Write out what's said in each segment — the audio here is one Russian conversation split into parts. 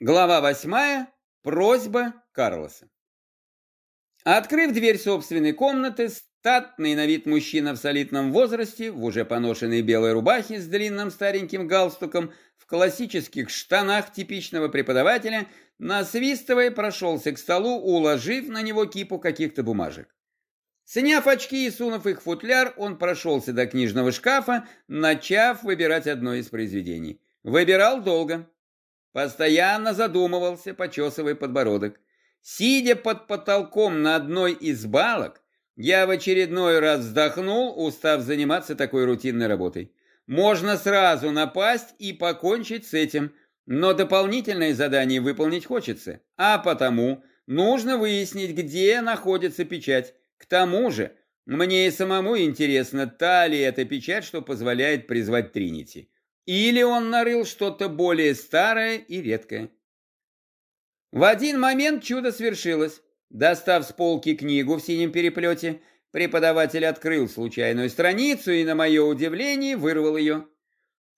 Глава восьмая. Просьба Карлоса. Открыв дверь собственной комнаты, статный на вид мужчина в солидном возрасте, в уже поношенной белой рубахе с длинным стареньким галстуком, в классических штанах типичного преподавателя, насвистывая, прошелся к столу, уложив на него кипу каких-то бумажек. Сняв очки и сунув их в футляр, он прошелся до книжного шкафа, начав выбирать одно из произведений. Выбирал долго. Постоянно задумывался, почесывая подбородок. Сидя под потолком на одной из балок, я в очередной раз вздохнул, устав заниматься такой рутинной работой. Можно сразу напасть и покончить с этим, но дополнительное задание выполнить хочется, а потому нужно выяснить, где находится печать. К тому же, мне и самому интересно, та ли эта печать, что позволяет призвать Тринити. Или он нарыл что-то более старое и редкое. В один момент чудо свершилось. Достав с полки книгу в синем переплете, преподаватель открыл случайную страницу и, на мое удивление, вырвал ее.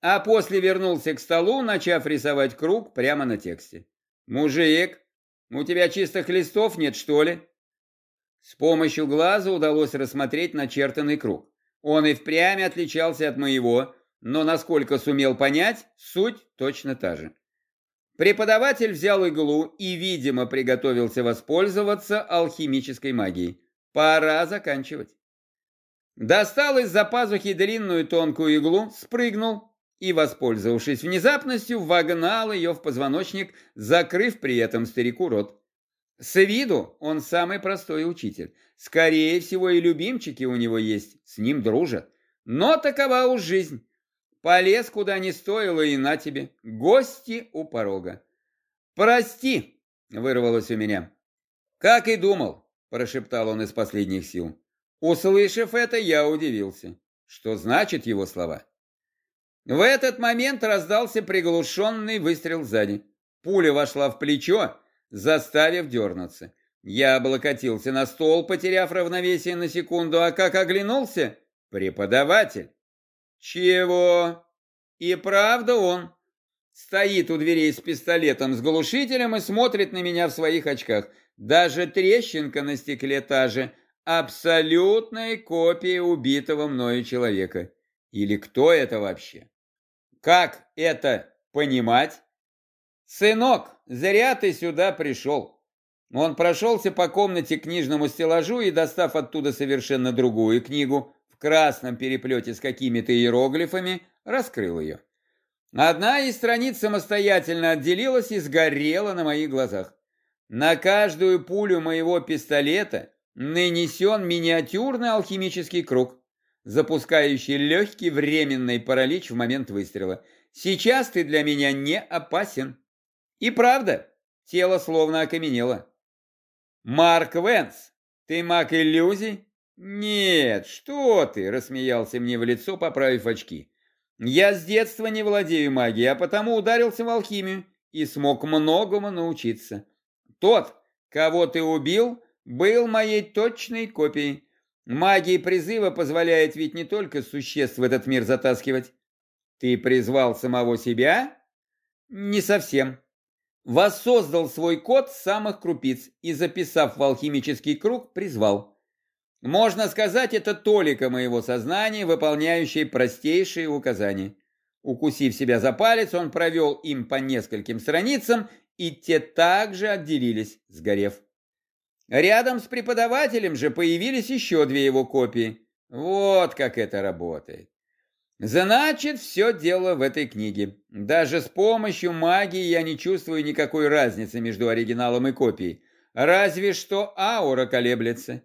А после вернулся к столу, начав рисовать круг прямо на тексте. «Мужик, у тебя чистых листов нет, что ли?» С помощью глаза удалось рассмотреть начертанный круг. Он и впрямь отличался от моего, но, насколько сумел понять, суть точно та же. Преподаватель взял иглу и, видимо, приготовился воспользоваться алхимической магией. Пора заканчивать. Достал из-за пазухи длинную тонкую иглу, спрыгнул и, воспользовавшись внезапностью, вогнал ее в позвоночник, закрыв при этом старику рот. С виду он самый простой учитель. Скорее всего, и любимчики у него есть, с ним дружат. Но такова уж жизнь. Полез куда не стоило и на тебе. Гости у порога. «Прости!» — вырвалось у меня. «Как и думал!» — прошептал он из последних сил. Услышав это, я удивился. Что значит его слова? В этот момент раздался приглушенный выстрел сзади. Пуля вошла в плечо, заставив дернуться. Я облокотился на стол, потеряв равновесие на секунду, а как оглянулся — преподаватель. «Чего?» «И правда он?» Стоит у дверей с пистолетом с глушителем и смотрит на меня в своих очках. Даже трещинка на стекле та же. Абсолютная копия убитого мною человека. Или кто это вообще? Как это понимать? Сынок, зря ты сюда пришел. Он прошелся по комнате к книжному стеллажу и, достав оттуда совершенно другую книгу, в красном переплете с какими-то иероглифами, раскрыл ее. Одна из страниц самостоятельно отделилась и сгорела на моих глазах. На каждую пулю моего пистолета нанесен миниатюрный алхимический круг, запускающий легкий временный паралич в момент выстрела. Сейчас ты для меня не опасен. И правда, тело словно окаменело. Марк Венс, ты маг иллюзий? «Нет, что ты!» – рассмеялся мне в лицо, поправив очки. «Я с детства не владею магией, а потому ударился в алхимию и смог многому научиться. Тот, кого ты убил, был моей точной копией. Магия призыва позволяет ведь не только существ в этот мир затаскивать. Ты призвал самого себя? Не совсем. Воссоздал свой код с самых крупиц и, записав в алхимический круг, призвал. Можно сказать, это толика моего сознания, выполняющей простейшие указания. Укусив себя за палец, он провел им по нескольким страницам, и те также отделились, сгорев. Рядом с преподавателем же появились еще две его копии. Вот как это работает. Значит, все дело в этой книге. Даже с помощью магии я не чувствую никакой разницы между оригиналом и копией. Разве что аура колеблется.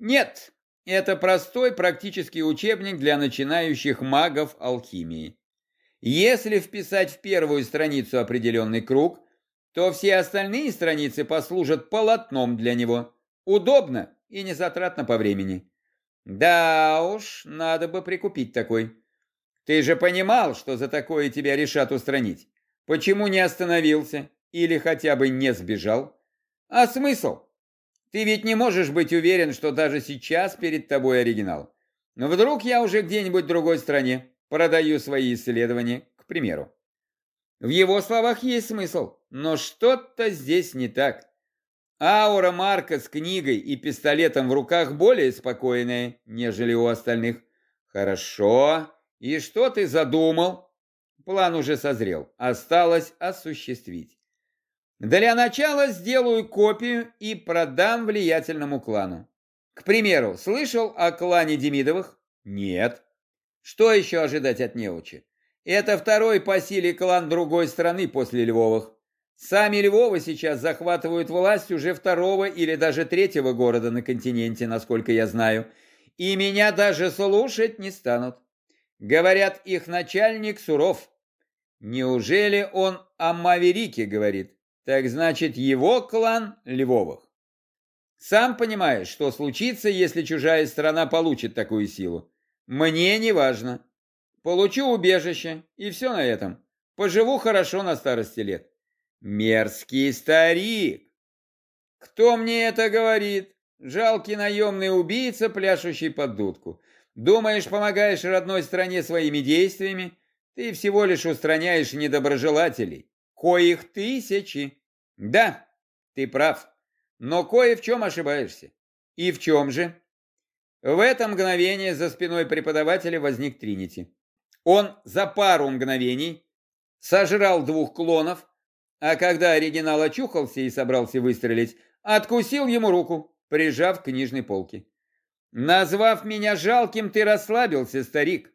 Нет, это простой практический учебник для начинающих магов алхимии. Если вписать в первую страницу определенный круг, то все остальные страницы послужат полотном для него. Удобно и незатратно по времени. Да уж, надо бы прикупить такой. Ты же понимал, что за такое тебя решат устранить. Почему не остановился или хотя бы не сбежал? А смысл? Ты ведь не можешь быть уверен, что даже сейчас перед тобой оригинал. Но вдруг я уже где-нибудь в другой стране продаю свои исследования, к примеру. В его словах есть смысл, но что-то здесь не так. Аура Марка с книгой и пистолетом в руках более спокойная, нежели у остальных. Хорошо. И что ты задумал? План уже созрел. Осталось осуществить. Для начала сделаю копию и продам влиятельному клану. К примеру, слышал о клане Демидовых? Нет. Что еще ожидать от неучи? Это второй по силе клан другой страны после Львовых. Сами Львовы сейчас захватывают власть уже второго или даже третьего города на континенте, насколько я знаю, и меня даже слушать не станут. Говорят, их начальник Суров. Неужели он о Маверике говорит? Так значит, его клан Львовых. Сам понимаешь, что случится, если чужая страна получит такую силу. Мне не важно. Получу убежище, и все на этом. Поживу хорошо на старости лет. Мерзкий старик! Кто мне это говорит? Жалкий наемный убийца, пляшущий под дудку. Думаешь, помогаешь родной стране своими действиями? Ты всего лишь устраняешь недоброжелателей. Коих тысячи. Да, ты прав. Но кое в чем ошибаешься. И в чем же? В это мгновение за спиной преподавателя возник Тринити. Он за пару мгновений сожрал двух клонов, а когда оригинал очухался и собрался выстрелить, откусил ему руку, прижав к книжной полке. «Назвав меня жалким, ты расслабился, старик!»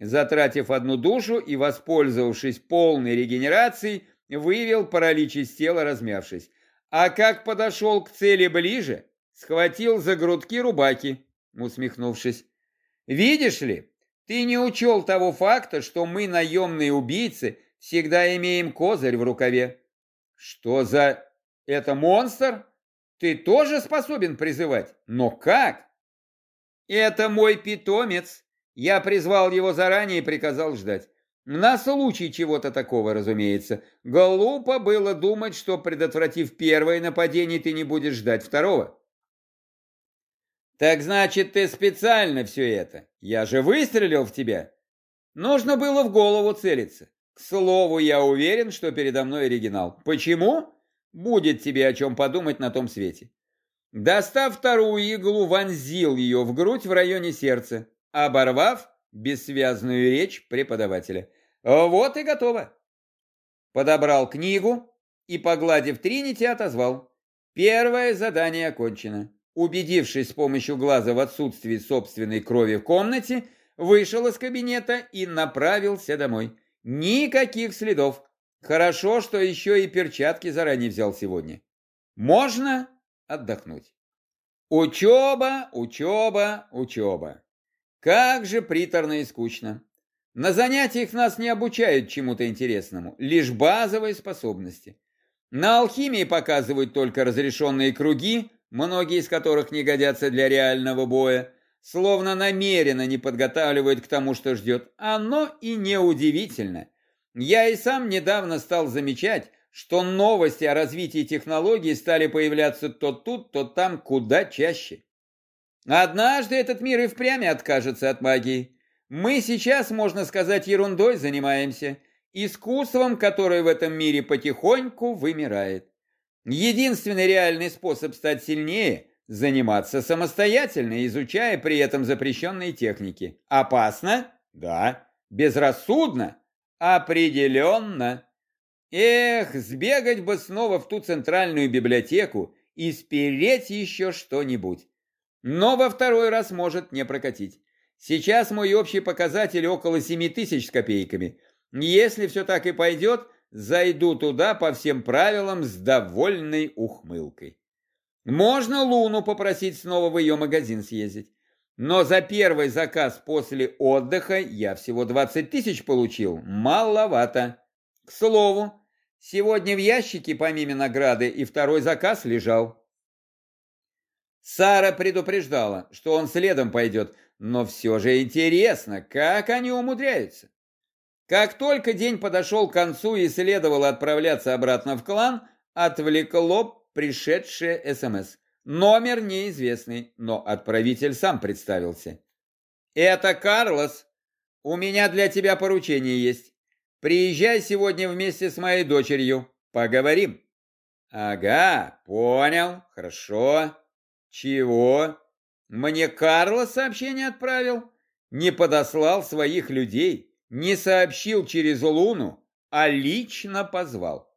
Затратив одну душу и воспользовавшись полной регенерацией, вывел паралич из тела, размявшись. А как подошел к цели ближе, схватил за грудки рубаки, усмехнувшись. «Видишь ли, ты не учел того факта, что мы, наемные убийцы, всегда имеем козырь в рукаве. Что за... это монстр? Ты тоже способен призывать? Но как? Это мой питомец. Я призвал его заранее и приказал ждать. На случай чего-то такого, разумеется. Глупо было думать, что, предотвратив первое нападение, ты не будешь ждать второго. Так значит, ты специально все это. Я же выстрелил в тебя. Нужно было в голову целиться. К слову, я уверен, что передо мной оригинал. Почему? Будет тебе о чем подумать на том свете. Достав вторую иглу, вонзил ее в грудь в районе сердца, оборвав бессвязную речь преподавателя. Вот и готово. Подобрал книгу и, погладив Тринити, отозвал. Первое задание окончено. Убедившись с помощью глаза в отсутствии собственной крови в комнате, вышел из кабинета и направился домой. Никаких следов. Хорошо, что еще и перчатки заранее взял сегодня. Можно отдохнуть. Учеба, учеба, учеба. Как же приторно и скучно. На занятиях нас не обучают чему-то интересному, лишь базовые способности. На алхимии показывают только разрешенные круги, многие из которых не годятся для реального боя, словно намеренно не подготавливает к тому, что ждет. Оно и неудивительно. Я и сам недавно стал замечать, что новости о развитии технологий стали появляться то тут, то там куда чаще. Однажды этот мир и впрямь откажется от магии. Мы сейчас, можно сказать, ерундой занимаемся, искусством, которое в этом мире потихоньку вымирает. Единственный реальный способ стать сильнее – заниматься самостоятельно, изучая при этом запрещенные техники. Опасно? Да. Безрассудно? Определенно. Эх, сбегать бы снова в ту центральную библиотеку и спереть еще что-нибудь. Но во второй раз может не прокатить. Сейчас мой общий показатель около 7 тысяч с копейками. Если все так и пойдет, зайду туда по всем правилам с довольной ухмылкой. Можно Луну попросить снова в ее магазин съездить. Но за первый заказ после отдыха я всего 20 тысяч получил. Маловато. К слову, сегодня в ящике помимо награды и второй заказ лежал. Сара предупреждала, что он следом пойдет, но все же интересно, как они умудряются. Как только день подошел к концу и следовало отправляться обратно в клан, отвлекло пришедшее СМС. Номер неизвестный, но отправитель сам представился. «Это Карлос. У меня для тебя поручение есть. Приезжай сегодня вместе с моей дочерью. Поговорим. Ага, понял, хорошо. Чего? Мне Карло сообщение отправил? Не подослал своих людей, не сообщил через Луну, а лично позвал.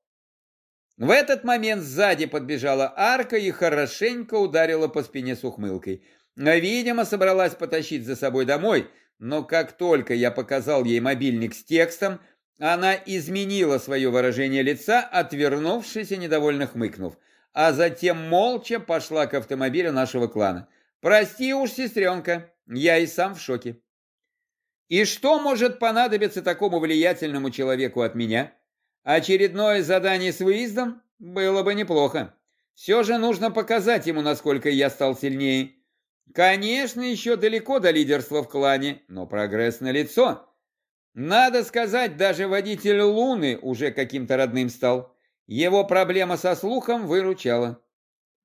В этот момент сзади подбежала арка и хорошенько ударила по спине с ухмылкой. Видимо, собралась потащить за собой домой, но как только я показал ей мобильник с текстом, она изменила свое выражение лица, отвернувшись и недовольно хмыкнув, а затем молча пошла к автомобилю нашего клана. «Прости уж, сестренка, я и сам в шоке». «И что может понадобиться такому влиятельному человеку от меня? Очередное задание с выездом? Было бы неплохо. Все же нужно показать ему, насколько я стал сильнее. Конечно, еще далеко до лидерства в клане, но прогресс налицо». Надо сказать, даже водитель Луны уже каким-то родным стал. Его проблема со слухом выручала.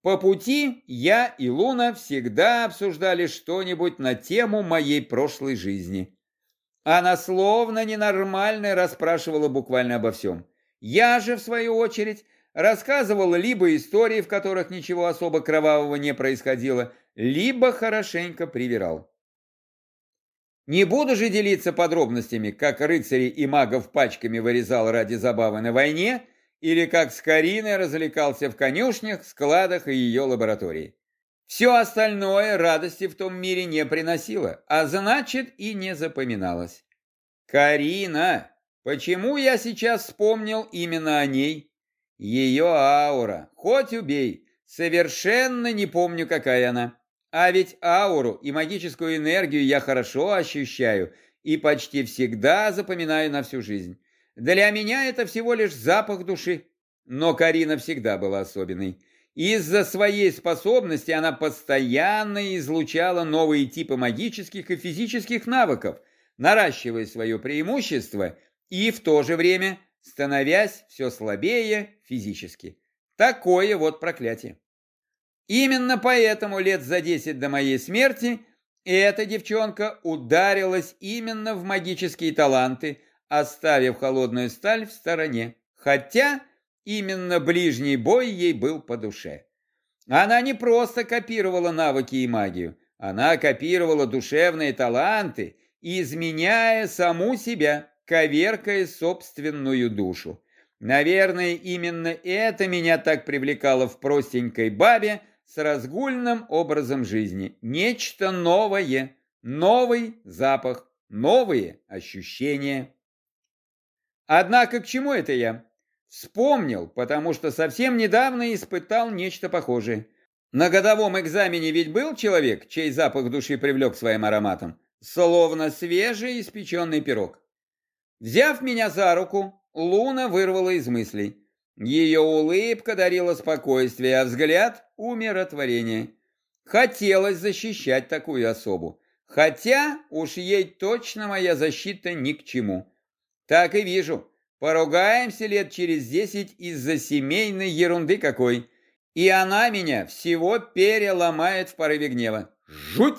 По пути я и Луна всегда обсуждали что-нибудь на тему моей прошлой жизни. Она словно ненормально расспрашивала буквально обо всем. Я же, в свою очередь, рассказывал либо истории, в которых ничего особо кровавого не происходило, либо хорошенько привирал. Не буду же делиться подробностями, как рыцари и магов пачками вырезал ради забавы на войне, или как с Кариной развлекался в конюшнях, складах и ее лаборатории. Все остальное радости в том мире не приносило, а значит и не запоминалось. Карина! Почему я сейчас вспомнил именно о ней? Ее аура, хоть убей, совершенно не помню, какая она. А ведь ауру и магическую энергию я хорошо ощущаю и почти всегда запоминаю на всю жизнь. Для меня это всего лишь запах души. Но Карина всегда была особенной. Из-за своей способности она постоянно излучала новые типы магических и физических навыков, наращивая свое преимущество и в то же время становясь все слабее физически. Такое вот проклятие. Именно поэтому лет за десять до моей смерти эта девчонка ударилась именно в магические таланты, оставив холодную сталь в стороне, хотя именно ближний бой ей был по душе. Она не просто копировала навыки и магию, она копировала душевные таланты, изменяя саму себя, коверкая собственную душу. Наверное, именно это меня так привлекало в простенькой бабе, с разгульным образом жизни. Нечто новое, новый запах, новые ощущения. Однако к чему это я? Вспомнил, потому что совсем недавно испытал нечто похожее. На годовом экзамене ведь был человек, чей запах души привлек своим ароматом, словно свежий испеченный пирог. Взяв меня за руку, Луна вырвала из мыслей. Ее улыбка дарила спокойствие, а взгляд — умиротворение. Хотелось защищать такую особу. Хотя уж ей точно моя защита ни к чему. Так и вижу. Поругаемся лет через десять из-за семейной ерунды какой. И она меня всего переломает в порыве гнева. Жуть!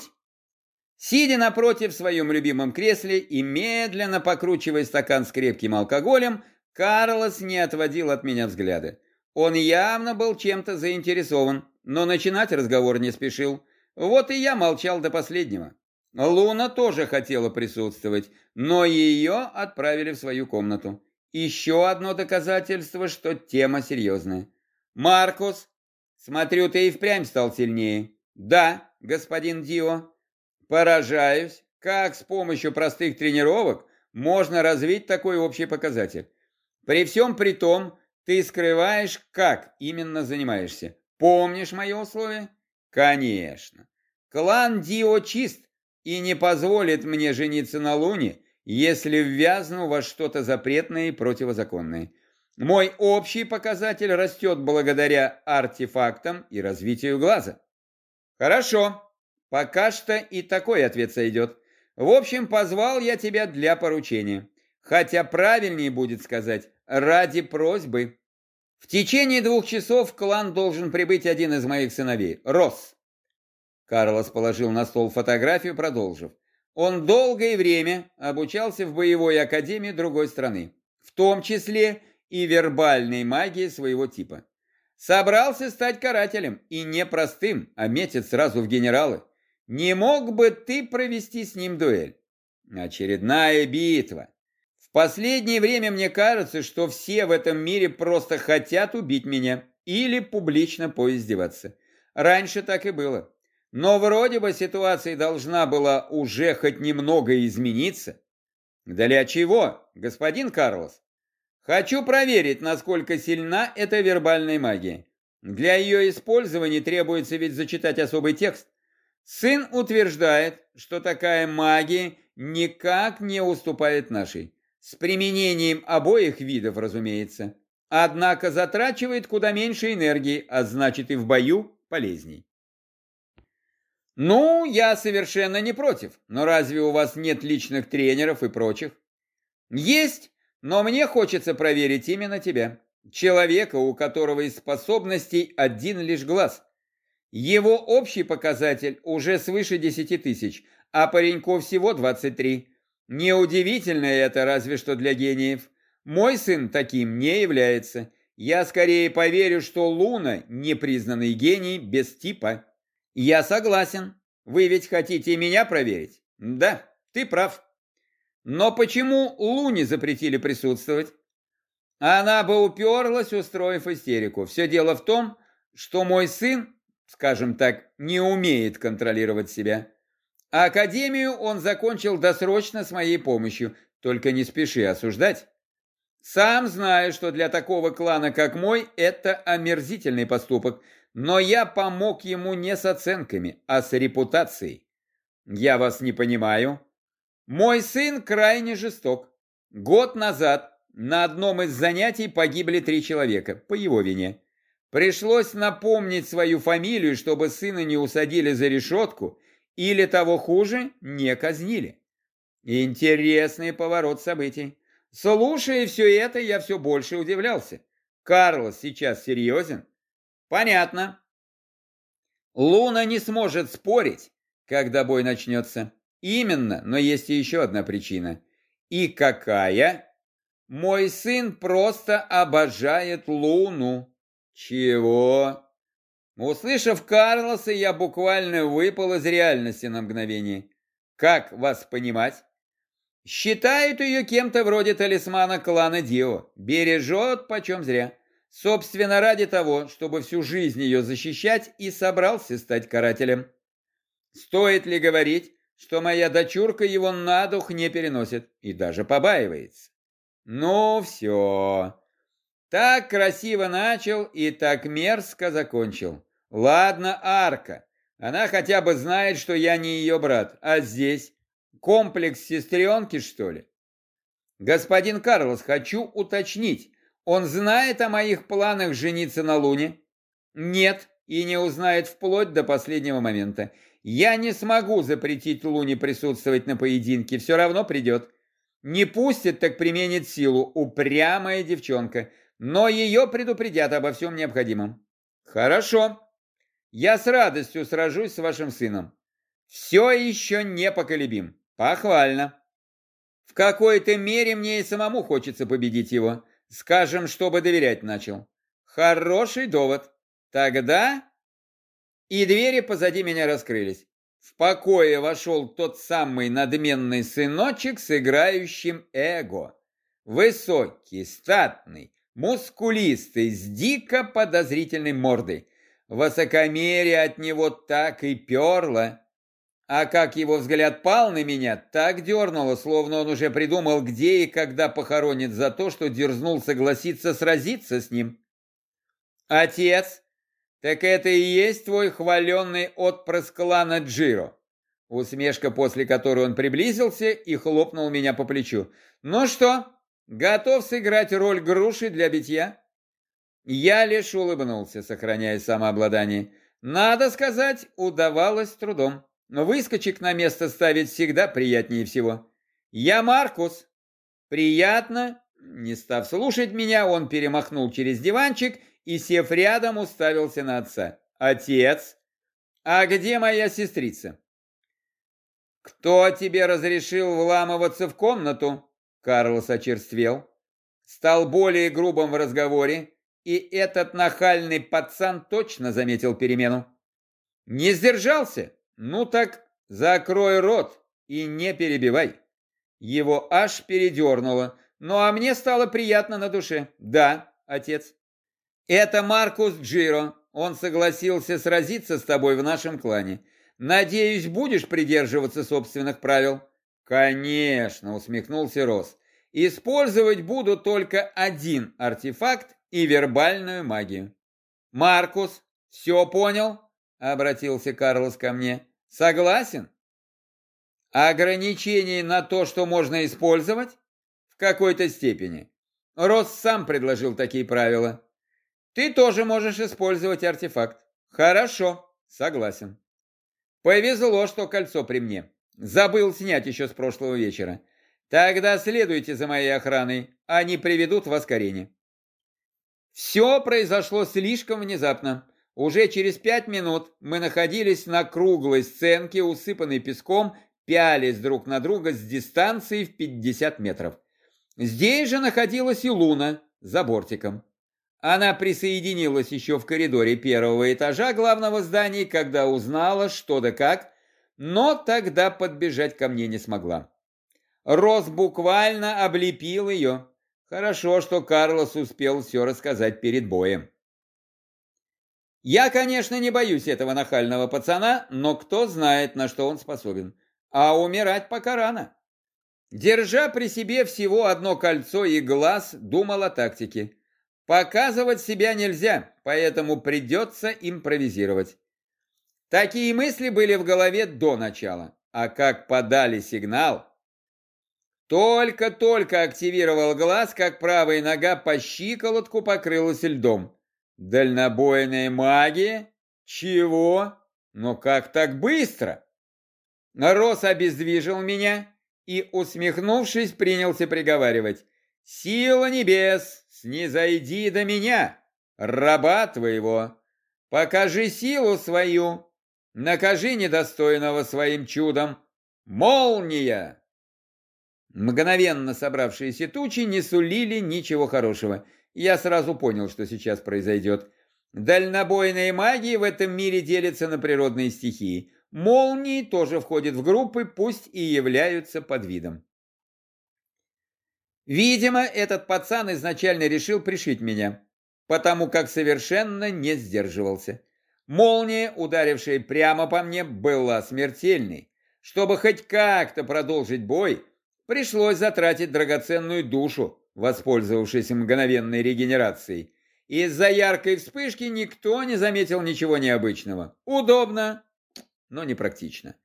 Сидя напротив в своем любимом кресле и медленно покручивая стакан с крепким алкоголем, Карлос не отводил от меня взгляда. Он явно был чем-то заинтересован, но начинать разговор не спешил. Вот и я молчал до последнего. Луна тоже хотела присутствовать, но ее отправили в свою комнату. Еще одно доказательство, что тема серьезная. «Маркус, смотрю, ты и впрямь стал сильнее». «Да, господин Дио». «Поражаюсь, как с помощью простых тренировок можно развить такой общий показатель. При всем при том, ты скрываешь, как именно занимаешься. Помнишь мои условия? Конечно. Клан Дио чист и не позволит мне жениться на Луне, если ввязну во что-то запретное и противозаконное. Мой общий показатель растет благодаря артефактам и развитию глаза. Хорошо, пока что и такой ответ сойдет. В общем, позвал я тебя для поручения. Хотя правильнее будет сказать «ради просьбы». В течение двух часов в клан должен прибыть один из моих сыновей, Росс. Карлос положил на стол фотографию, продолжив. Он долгое время обучался в боевой академии другой страны. в том числе и вербальной магии своего типа. Собрался стать карателем, и не простым, а метит сразу в генералы. Не мог бы ты провести с ним дуэль? Очередная битва. В последнее время мне кажется, что все в этом мире просто хотят убить меня или публично поиздеваться. Раньше так и было. Но вроде бы ситуация должна была уже хоть немного измениться. Для чего, господин Карлос? Хочу проверить, насколько сильна эта вербальная магия. Для ее использования требуется ведь зачитать особый текст. Сын утверждает, что такая магия никак не уступает нашей. С применением обоих видов, разумеется. Однако затрачивает куда меньше энергии, а значит и в бою полезней. Ну, я совершенно не против, но разве у вас нет личных тренеров и прочих? Есть, но мне хочется проверить именно тебя. Человека, у которого из способностей один лишь глаз. Его общий показатель уже свыше 10 тысяч, а пареньков всего 23. Неудивительно это разве что для гениев. Мой сын таким не является. Я скорее поверю, что Луна – непризнанный гений без типа. Я согласен. Вы ведь хотите меня проверить? Да, ты прав. Но почему Луне запретили присутствовать? Она бы уперлась, устроив истерику. Все дело в том, что мой сын, скажем так, не умеет контролировать себя. Академию он закончил досрочно с моей помощью, только не спеши осуждать. Сам знаю, что для такого клана, как мой, это омерзительный поступок, но я помог ему не с оценками, а с репутацией. Я вас не понимаю. Мой сын крайне жесток. Год назад на одном из занятий погибли три человека, по его вине. Пришлось напомнить свою фамилию, чтобы сына не усадили за решетку, или того хуже, не казнили. Интересный поворот событий. Слушая все это, я все больше удивлялся. Карлос сейчас серьезен? Понятно. Луна не сможет спорить, когда бой начнется. Именно, но есть еще одна причина. И какая? Мой сын просто обожает Луну. Чего? Услышав Карлоса, я буквально выпал из реальности на мгновение. Как вас понимать? Считают ее кем-то вроде талисмана клана Дио. Бережет почем зря. Собственно, ради того, чтобы всю жизнь ее защищать, и собрался стать карателем. Стоит ли говорить, что моя дочурка его на дух не переносит и даже побаивается? Ну, все. Так красиво начал и так мерзко закончил. Ладно, Арка. Она хотя бы знает, что я не ее брат. А здесь комплекс сестренки, что ли? Господин Карлос, хочу уточнить. Он знает о моих планах жениться на Луне? Нет, и не узнает вплоть до последнего момента. Я не смогу запретить Луне присутствовать на поединке, все равно придет. Не пустит, так применит силу, упрямая девчонка. Но ее предупредят обо всем необходимом. Хорошо. Я с радостью сражусь с вашим сыном. Все еще непоколебим. Похвально. В какой-то мере мне и самому хочется победить его. Скажем, чтобы доверять начал. Хороший довод. Тогда... И двери позади меня раскрылись. В покое вошел тот самый надменный сыночек с играющим эго. Высокий, статный, мускулистый, с дико подозрительной мордой. Высокомерие от него так и перло. А как его взгляд пал на меня, так дернуло, словно он уже придумал, где и когда похоронит за то, что дерзнул согласиться сразиться с ним. «Отец, так это и есть твой хваленный отпрыск клана Джиро?» Усмешка, после которой он приблизился и хлопнул меня по плечу. «Ну что, готов сыграть роль груши для битья?» Я лишь улыбнулся, сохраняя самообладание. Надо сказать, удавалось трудом. Но выскочек на место ставить всегда приятнее всего. Я Маркус. Приятно. Не став слушать меня, он перемахнул через диванчик и, сев рядом, уставился на отца. Отец, а где моя сестрица? Кто тебе разрешил вламываться в комнату? Карлос очерствел. стал более грубым в разговоре, и этот нахальный пацан точно заметил перемену. Не сдержался? Ну так закрой рот и не перебивай. Его аж передернуло, ну а мне стало приятно на душе. Да, отец. Это Маркус Джиро. Он согласился сразиться с тобой в нашем клане. Надеюсь, будешь придерживаться собственных правил? Конечно, усмехнулся Рос. Использовать буду только один артефакт и вербальную магию. Маркус, все понял? Обратился Карлос ко мне. Согласен? Ограничений на то, что можно использовать? В какой-то степени. Рос сам предложил такие правила. Ты тоже можешь использовать артефакт. Хорошо, согласен. Повезло, что кольцо при мне. Забыл снять еще с прошлого вечера. Тогда следуйте за моей охраной, они приведут вас к арене. Все произошло слишком внезапно. Уже через пять минут мы находились на круглой сценке, усыпанной песком, пялись друг на друга с дистанции в 50 метров. Здесь же находилась и Луна за бортиком. Она присоединилась еще в коридоре первого этажа главного здания, когда узнала, что да как, но тогда подбежать ко мне не смогла. Рос буквально облепил ее. Хорошо, что Карлос успел все рассказать перед боем. Я, конечно, не боюсь этого нахального пацана, но кто знает, на что он способен. А умирать пока рано. Держа при себе всего одно кольцо и глаз, думал о тактике. Показывать себя нельзя, поэтому придется импровизировать. Такие мысли были в голове до начала. А как подали сигнал, только-только активировал глаз, как правая нога по щиколотку покрылась льдом. Дальнобойная магия? Чего? Но как так быстро? Рос обездвижил меня и, усмехнувшись, принялся приговаривать. «Сила небес, снизойди до меня, раба твоего! Покажи силу свою, накажи недостойного своим чудом! Молния!» Мгновенно собравшиеся тучи не сулили ничего хорошего. Я сразу понял, что сейчас произойдет. Дальнобойные магии в этом мире делятся на природные стихии. Молнии тоже входят в группы, пусть и являются под видом. Видимо, этот пацан изначально решил пришить меня, потому как совершенно не сдерживался. Молния, ударившая прямо по мне, была смертельной. Чтобы хоть как-то продолжить бой, Пришлось затратить драгоценную душу, воспользовавшись мгновенной регенерацией. Из-за яркой вспышки никто не заметил ничего необычного. Удобно, но непрактично.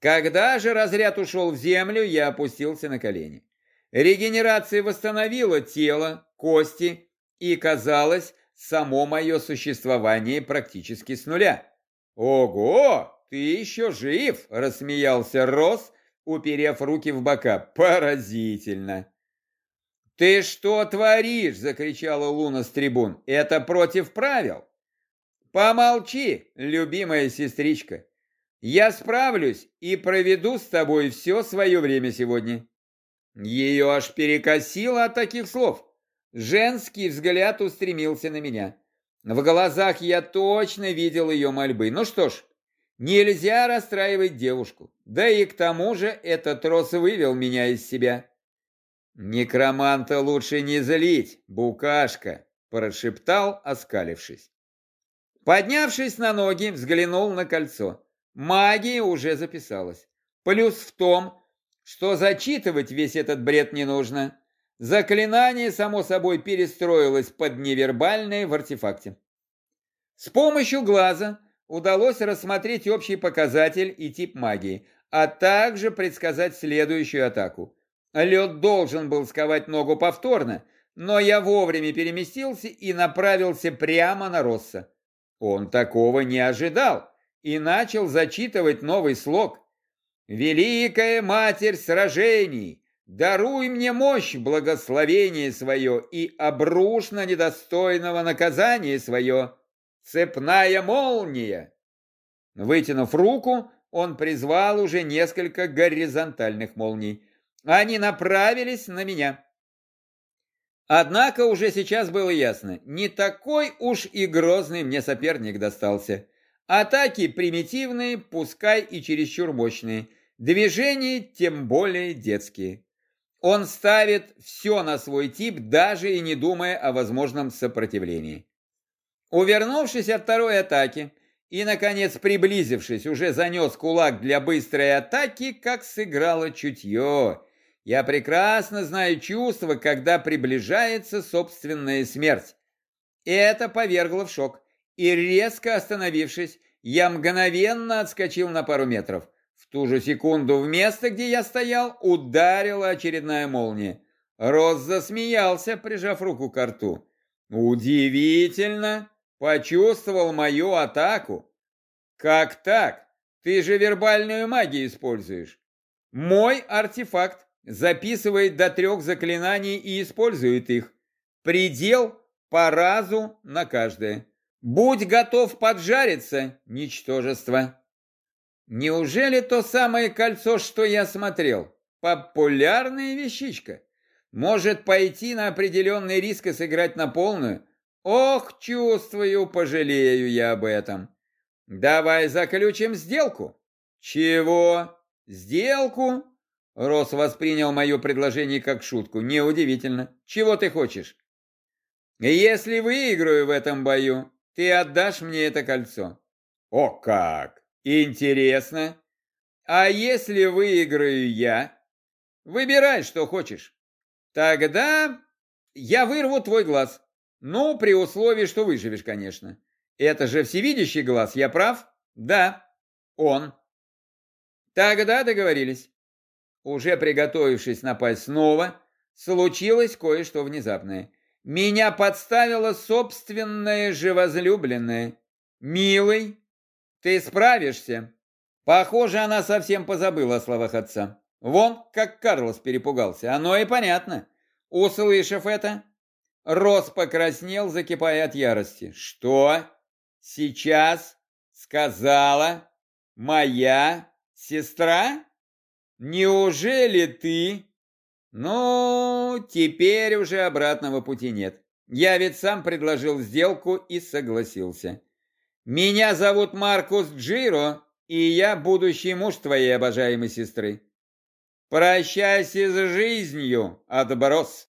Когда же разряд ушел в землю, я опустился на колени. Регенерация восстановила тело, кости и, казалось, само мое существование практически с нуля. «Ого, ты еще жив!» – рассмеялся Рос, уперев руки в бока. «Поразительно!» «Ты что творишь?» – закричала Луна с трибун. «Это против правил!» «Помолчи, любимая сестричка. Я справлюсь и проведу с тобой все свое время сегодня». Ее аж перекосило от таких слов. Женский взгляд устремился на меня. В глазах я точно видел ее мольбы. Ну что ж, Нельзя расстраивать девушку. Да и к тому же этот трос вывел меня из себя. Некроманта лучше не злить, букашка, прошептал, оскалившись. Поднявшись на ноги, взглянул на кольцо. Магия уже записалась. Плюс в том, что зачитывать весь этот бред не нужно. Заклинание, само собой, перестроилось под невербальное в артефакте. С помощью глаза удалось рассмотреть общий показатель и тип магии, а также предсказать следующую атаку. Лед должен был сковать ногу повторно, но я вовремя переместился и направился прямо на Росса. Он такого не ожидал и начал зачитывать новый слог. «Великая Матерь сражений, даруй мне мощь, благословение свое и обрушь на недостойного наказание свое». Цепная молния! Вытянув руку, он призвал уже несколько горизонтальных молний. Они направились на меня. Однако уже сейчас было ясно, не такой уж и грозный мне соперник достался. Атаки примитивные, пускай и чересчур мощные. Движения тем более детские. Он ставит все на свой тип, даже и не думая о возможном сопротивлении. Увернувшись от второй атаки и, наконец, приблизившись, уже занес кулак для быстрой атаки, как сыграло чутье. Я прекрасно знаю чувство, когда приближается собственная смерть. Это повергло в шок, и резко остановившись, я мгновенно отскочил на пару метров. В ту же секунду в место, где я стоял, ударила очередная молния. Рос засмеялся, прижав руку к рту. «Удивительно! Почувствовал мою атаку!» «Как так? Ты же вербальную магию используешь!» «Мой артефакт записывает до трех заклинаний и использует их. Предел по разу на каждое. Будь готов поджариться, ничтожество. Неужели то самое кольцо, что я смотрел? Популярная вещичка. Может пойти на определенный риск и сыграть на полную? Ох, чувствую, пожалею я об этом. Давай заключим сделку. Чего? Сделку? Рос воспринял мое предложение как шутку. Неудивительно. Чего ты хочешь? Если выиграю в этом бою, ты отдашь мне это кольцо. О как! Интересно. А если выиграю я? Выбирай, что хочешь. Тогда я вырву твой глаз. Ну, при условии, что выживешь, конечно. Это же всевидящий глаз, я прав? Да, он. Тогда договорились. Уже приготовившись напасть снова, случилось кое-что внезапное. Меня подставила собственная же возлюбленная. «Милый, ты справишься?» Похоже, она совсем позабыла о словах отца. Вон, как Карлос перепугался. Оно и понятно. Услышав это, Рос покраснел, закипая от ярости. «Что? Сейчас сказала моя сестра?» «Неужели ты?» «Ну, теперь уже обратного пути нет. Я ведь сам предложил сделку и согласился. Меня зовут Маркус Джиро, и я будущий муж твоей обожаемой сестры. Прощайся с жизнью, отброс!»